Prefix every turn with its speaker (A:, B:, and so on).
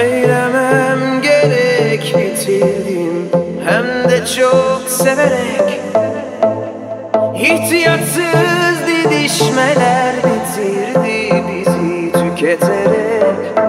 A: Söylemem gerek bitirdim. Hem de çok severek. İhtiyatsız didişmeler bitirdi bizi tüketerek.